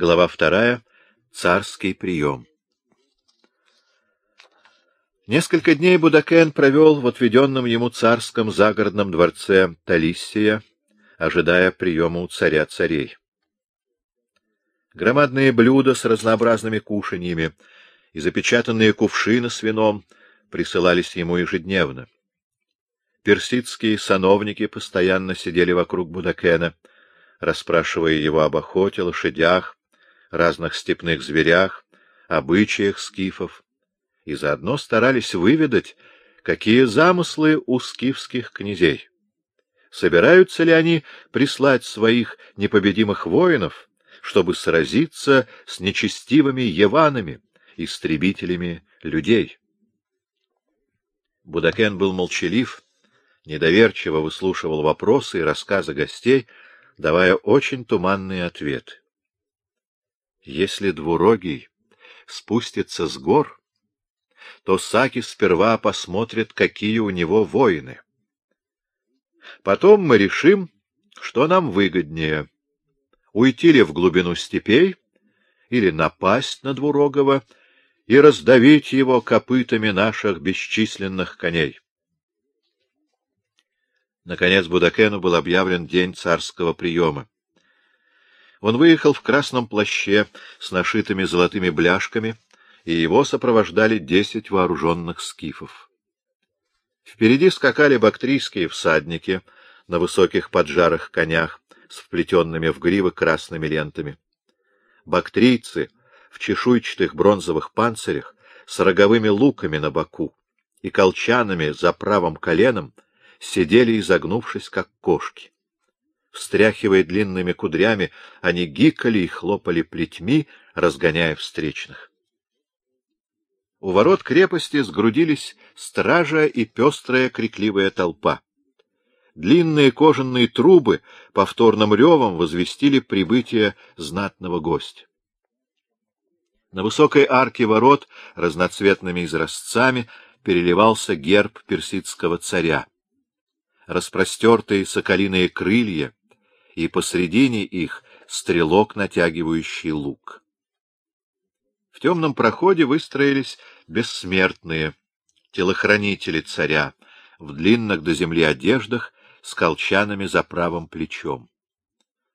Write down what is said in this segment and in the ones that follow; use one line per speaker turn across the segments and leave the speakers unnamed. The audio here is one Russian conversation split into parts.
Глава вторая. Царский прием. Несколько дней Будакен провел в отведенном ему царском загородном дворце Талиссия, ожидая приема у царя царей. Громадные блюда с разнообразными кушаньями и запечатанные кувшины с вином присылались ему ежедневно. Персидские сановники постоянно сидели вокруг Будакена, расспрашивая его об охоте, лошадях, разных степных зверях, обычаях скифов, и заодно старались выведать, какие замыслы у скифских князей. Собираются ли они прислать своих непобедимых воинов, чтобы сразиться с нечестивыми еванами, истребителями людей? Будакен был молчалив, недоверчиво выслушивал вопросы и рассказы гостей, давая очень туманные ответы. Если двурогий спустится с гор, то Саки сперва посмотрит, какие у него воины. Потом мы решим, что нам выгоднее — уйти ли в глубину степей или напасть на двурогого и раздавить его копытами наших бесчисленных коней. Наконец Будакену был объявлен день царского приема. Он выехал в красном плаще с нашитыми золотыми бляшками, и его сопровождали десять вооруженных скифов. Впереди скакали бактрийские всадники на высоких поджарых конях с вплетенными в гривы красными лентами. Бактрийцы в чешуйчатых бронзовых панцирях с роговыми луками на боку и колчанами за правым коленом сидели, изогнувшись, как кошки. Встряхивая длинными кудрями, они гикали и хлопали плетьми, разгоняя встречных. У ворот крепости сгрудились стража и пестрая крикливая толпа. Длинные кожаные трубы повторным ревом возвестили прибытие знатного гостя. На высокой арке ворот разноцветными изразцами переливался герб персидского царя. Распростертые соколиные крылья и посредине их стрелок, натягивающий лук. В темном проходе выстроились бессмертные, телохранители царя, в длинных до земли одеждах с колчанами за правым плечом.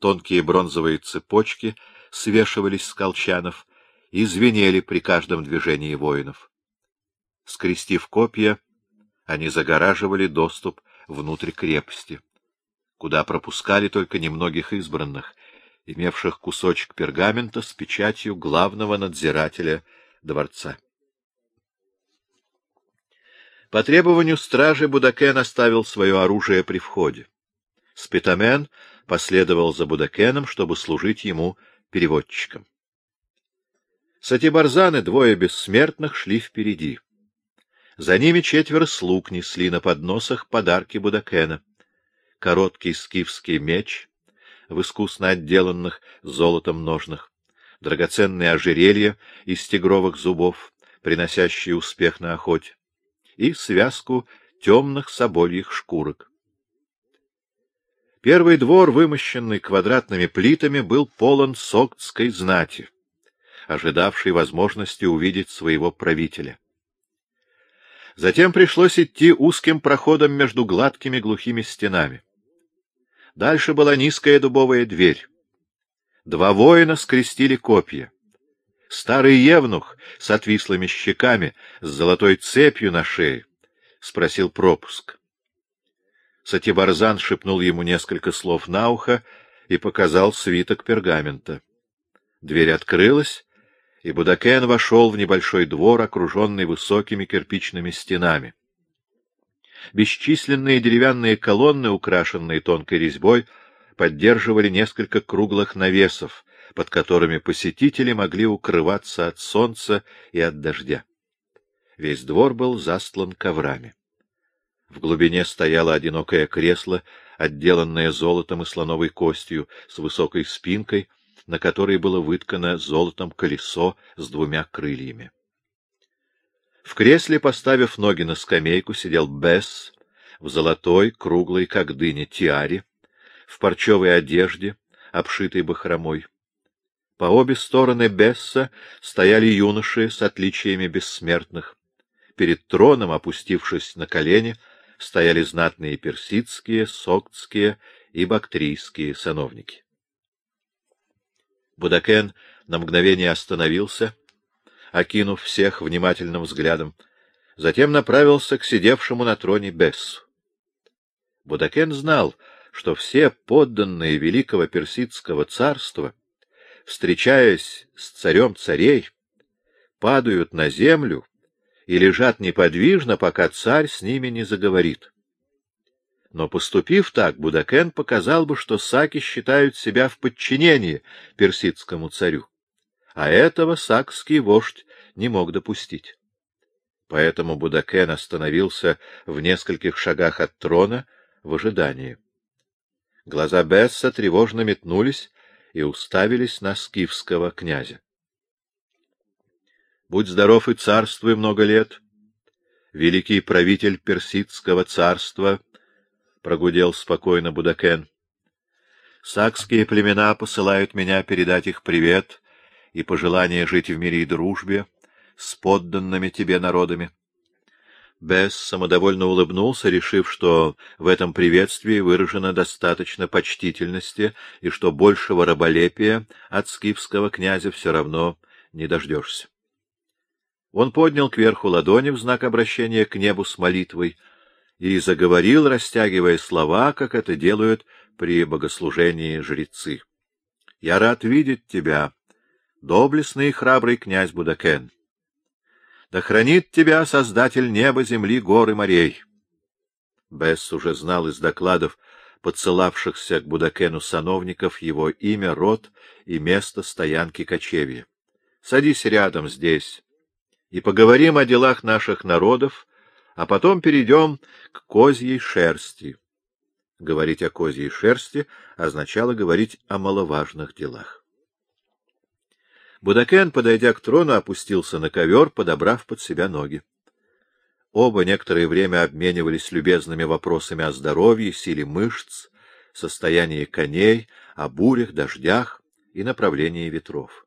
Тонкие бронзовые цепочки свешивались с колчанов и звенели при каждом движении воинов. Скрестив копья, они загораживали доступ внутрь крепости куда пропускали только немногих избранных, имевших кусочек пергамента с печатью главного надзирателя дворца. По требованию стражи Будакен оставил свое оружие при входе. Спитамен последовал за Будакеном, чтобы служить ему переводчиком. Сатибарзаны, двое бессмертных, шли впереди. За ними четверо слуг несли на подносах подарки Будакена короткий скифский меч в искусно отделанных золотом ножнах, драгоценные ожерелья из тигровых зубов, приносящие успех на охоте, и связку темных собольих шкурок. Первый двор, вымощенный квадратными плитами, был полон соктской знати, ожидавшей возможности увидеть своего правителя. Затем пришлось идти узким проходом между гладкими глухими стенами. Дальше была низкая дубовая дверь. Два воина скрестили копья. Старый евнух с отвислыми щеками, с золотой цепью на шее, спросил пропуск. Сатибарзан шепнул ему несколько слов на ухо и показал свиток пергамента. Дверь открылась, и Будакен вошел в небольшой двор, окруженный высокими кирпичными стенами. Бесчисленные деревянные колонны, украшенные тонкой резьбой, поддерживали несколько круглых навесов, под которыми посетители могли укрываться от солнца и от дождя. Весь двор был застлан коврами. В глубине стояло одинокое кресло, отделанное золотом и слоновой костью, с высокой спинкой, на которой было выткано золотом колесо с двумя крыльями. В кресле, поставив ноги на скамейку, сидел Бесс в золотой, круглой, как дыня, тиаре, в парчевой одежде, обшитой бахромой. По обе стороны Бесса стояли юноши с отличиями бессмертных. Перед троном, опустившись на колени, стояли знатные персидские, соктские и бактрийские сановники. Будакен на мгновение остановился, окинув всех внимательным взглядом, затем направился к сидевшему на троне Бессу. Будакен знал, что все подданные великого персидского царства, встречаясь с царем царей, падают на землю и лежат неподвижно, пока царь с ними не заговорит. Но поступив так, Будакен показал бы, что саки считают себя в подчинении персидскому царю, а этого сакский вождь не мог допустить. Поэтому Будакен остановился в нескольких шагах от трона в ожидании. Глаза Бесса тревожно метнулись и уставились на скифского князя. — Будь здоров и царствуй много лет, великий правитель персидского царства —— прогудел спокойно Будакен. — Сакские племена посылают меня передать их привет и пожелание жить в мире и дружбе с подданными тебе народами. Бесс самодовольно улыбнулся, решив, что в этом приветствии выражено достаточно почтительности и что большего раболепия от скифского князя все равно не дождешься. Он поднял кверху ладони в знак обращения к небу с молитвой — и заговорил, растягивая слова, как это делают при богослужении жрецы. — Я рад видеть тебя, доблестный и храбрый князь Будакен. Да хранит тебя Создатель неба, земли, гор и морей. Бесс уже знал из докладов подсылавшихся к Будакену сановников его имя, род и место стоянки кочевья. Садись рядом здесь и поговорим о делах наших народов, а потом перейдем к козьей шерсти. Говорить о козьей шерсти означало говорить о маловажных делах. Будакен, подойдя к трону, опустился на ковер, подобрав под себя ноги. Оба некоторое время обменивались любезными вопросами о здоровье, силе мышц, состоянии коней, о бурях, дождях и направлении ветров.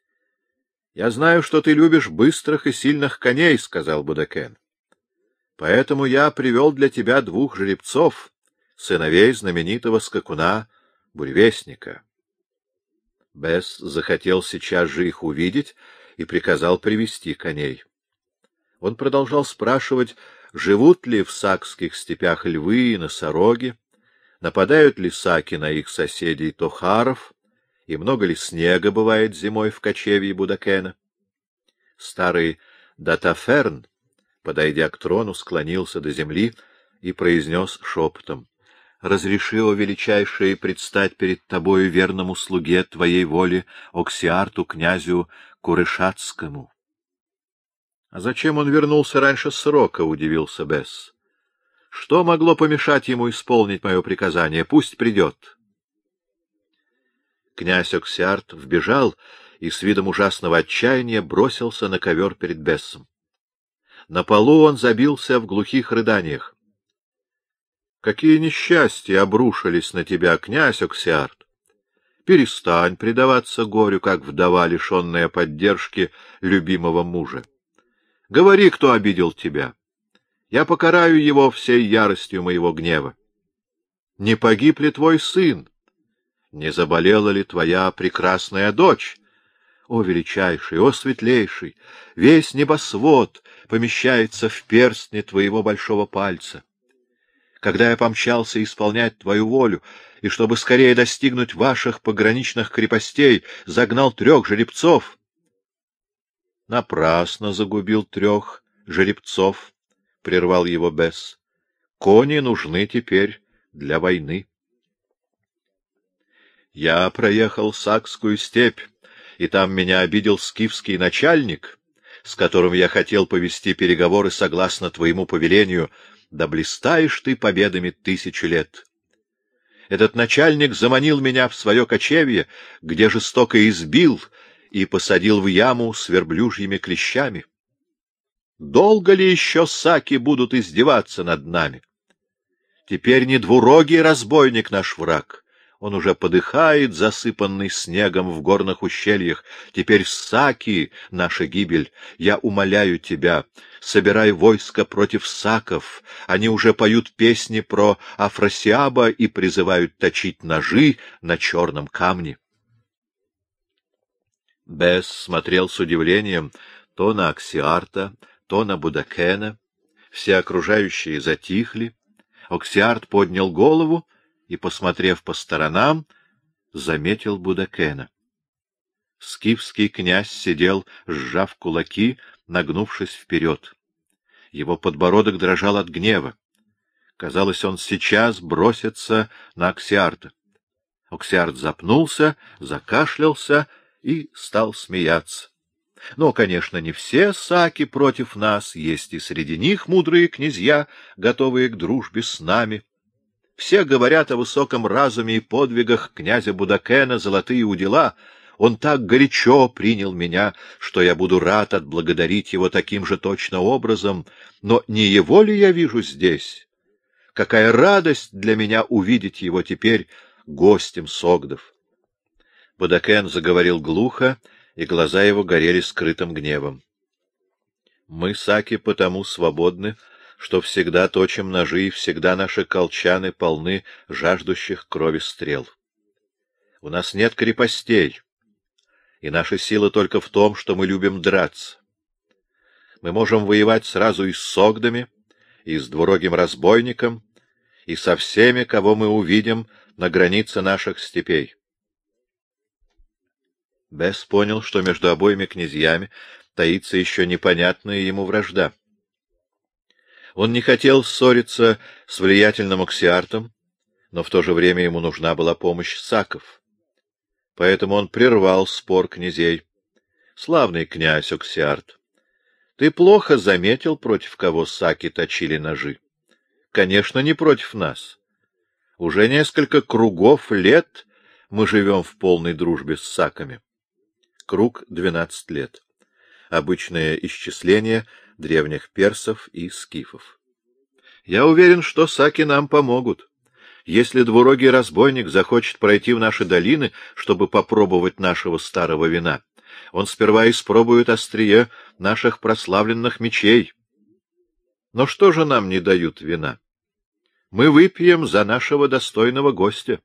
— Я знаю, что ты любишь быстрых и сильных коней, — сказал Будакен. Поэтому я привел для тебя двух жеребцов, сыновей знаменитого скакуна Буревестника. Бесс захотел сейчас же их увидеть и приказал привести коней. Он продолжал спрашивать, живут ли в сакских степях львы и носороги, нападают ли саки на их соседей Тохаров, и много ли снега бывает зимой в кочевье Будакена. Старый Датаферн подойдя к трону, склонился до земли и произнес шепотом. — Разреши, о величайшее, предстать перед тобою верному слуге твоей воли, Оксиарту, князю Курышатскому. — А зачем он вернулся раньше срока? — удивился Бесс. — Что могло помешать ему исполнить мое приказание? Пусть придет. Князь Оксиарт вбежал и с видом ужасного отчаяния бросился на ковер перед Бессом. На полу он забился в глухих рыданиях. — Какие несчастья обрушились на тебя, князь Оксиарт! Перестань предаваться горю, как вдова, лишенная поддержки любимого мужа. Говори, кто обидел тебя. Я покараю его всей яростью моего гнева. Не погиб ли твой сын? Не заболела ли твоя прекрасная дочь? О, величайший, о, светлейший! Весь небосвод помещается в перстне твоего большого пальца. Когда я помчался исполнять твою волю, и чтобы скорее достигнуть ваших пограничных крепостей, загнал трех жеребцов. — Напрасно загубил трех жеребцов, — прервал его Бесс. — Кони нужны теперь для войны. Я проехал Сакскую степь, и там меня обидел скифский начальник, с которым я хотел повести переговоры согласно твоему повелению, да блистаешь ты победами тысячи лет. Этот начальник заманил меня в свое кочевье, где жестоко избил и посадил в яму с верблюжьими клещами. Долго ли еще саки будут издеваться над нами? Теперь не двурогий разбойник наш враг, Он уже подыхает, засыпанный снегом в горных ущельях. Теперь Саки — наша гибель. Я умоляю тебя, собирай войско против Саков. Они уже поют песни про Афросиаба и призывают точить ножи на черном камне. Бесс смотрел с удивлением то на Аксиарта, то на Будакена. Все окружающие затихли. Оксиарт поднял голову и, посмотрев по сторонам, заметил Будакена. Скифский князь сидел, сжав кулаки, нагнувшись вперед. Его подбородок дрожал от гнева. Казалось, он сейчас бросится на Оксиарта. Оксиарт запнулся, закашлялся и стал смеяться. Но, конечно, не все саки против нас, есть и среди них мудрые князья, готовые к дружбе с нами. Все говорят о высоком разуме и подвигах князя Будакена, золотые удила. Он так горячо принял меня, что я буду рад отблагодарить его таким же точно образом. Но не его ли я вижу здесь? Какая радость для меня увидеть его теперь гостем Согдов! Будакен заговорил глухо, и глаза его горели скрытым гневом. — Мы, Саки, потому свободны, что всегда точим ножи, и всегда наши колчаны полны жаждущих крови стрел. У нас нет крепостей, и наша сила только в том, что мы любим драться. Мы можем воевать сразу и с согдами, и с двурогим разбойником, и со всеми, кого мы увидим на границе наших степей. Бесс понял, что между обоими князьями таится еще непонятная ему вражда. Он не хотел ссориться с влиятельным Оксиартом, но в то же время ему нужна была помощь Саков. Поэтому он прервал спор князей. — Славный князь Оксиарт, ты плохо заметил, против кого Саки точили ножи. Конечно, не против нас. Уже несколько кругов лет мы живем в полной дружбе с Саками. Круг — двенадцать лет. Обычное исчисление — древних персов и скифов. Я уверен, что саки нам помогут. Если двурогий разбойник захочет пройти в наши долины, чтобы попробовать нашего старого вина, он сперва испробует острие наших прославленных мечей. Но что же нам не дают вина? Мы выпьем за нашего достойного гостя.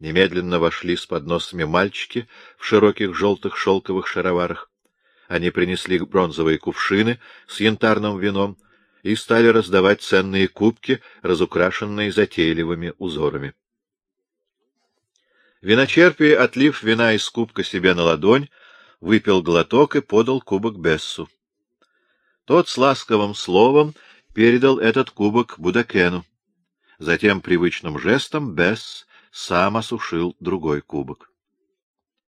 Немедленно вошли с подносами мальчики в широких желтых шелковых шароварах. Они принесли бронзовые кувшины с янтарным вином и стали раздавать ценные кубки, разукрашенные затейливыми узорами. Виночерпий, отлив вина из кубка себе на ладонь, выпил глоток и подал кубок Бессу. Тот с ласковым словом передал этот кубок Будакену. Затем привычным жестом Бесс сам осушил другой кубок.